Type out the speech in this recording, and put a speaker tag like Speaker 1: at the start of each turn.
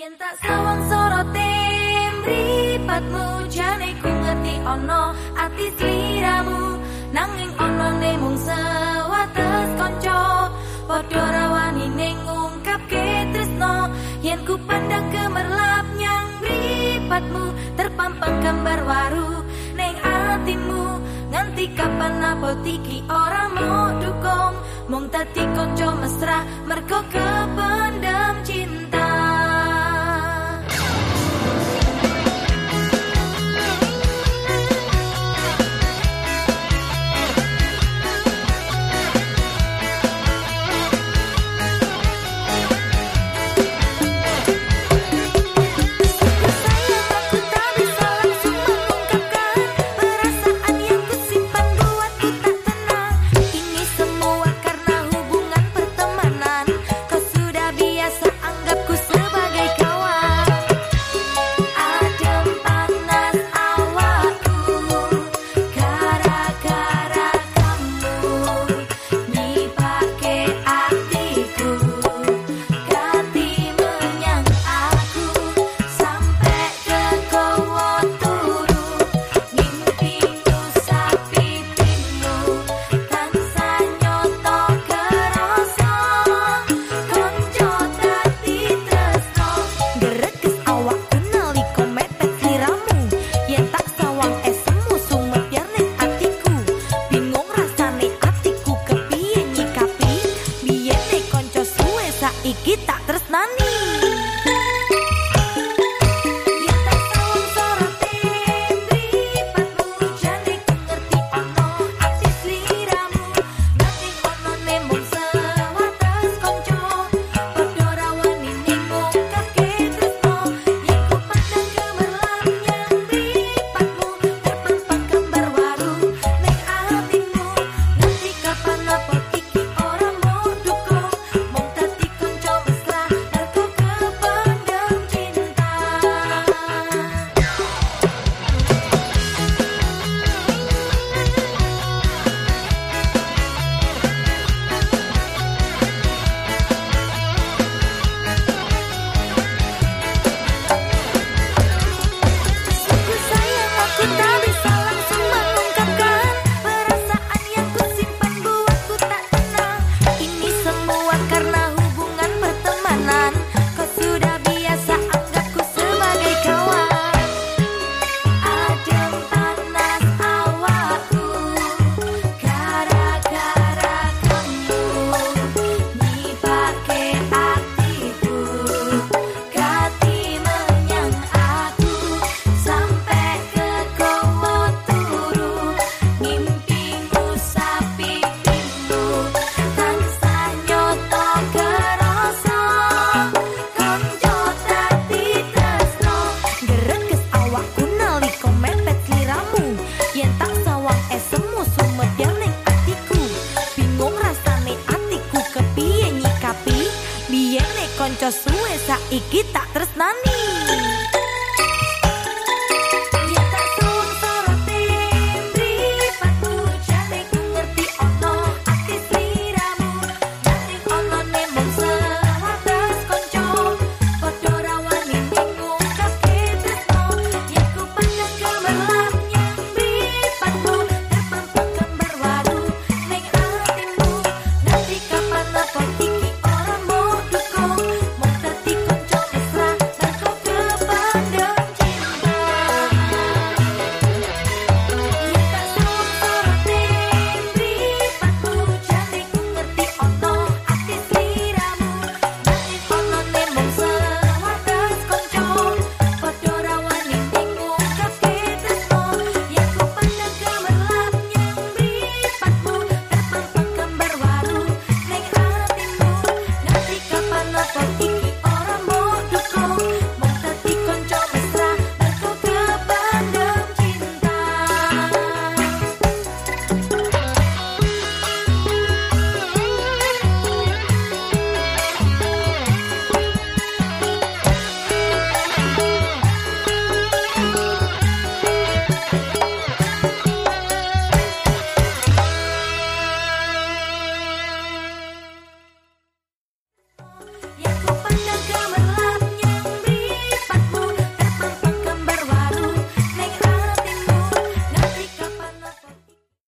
Speaker 1: Yen tak sawang sorote mripatmu jane ku ngerti ono ati sliramu nanging ono ne mung sewates kanca padha rawani ning ngungkapke tresno. Yen ku pandang kemerlap nyang mripatmu terpampang gambar waru. Ning atimu nganti kapan apa tiki ora mau dukung. Mung dadi kanca mesra mergo kependam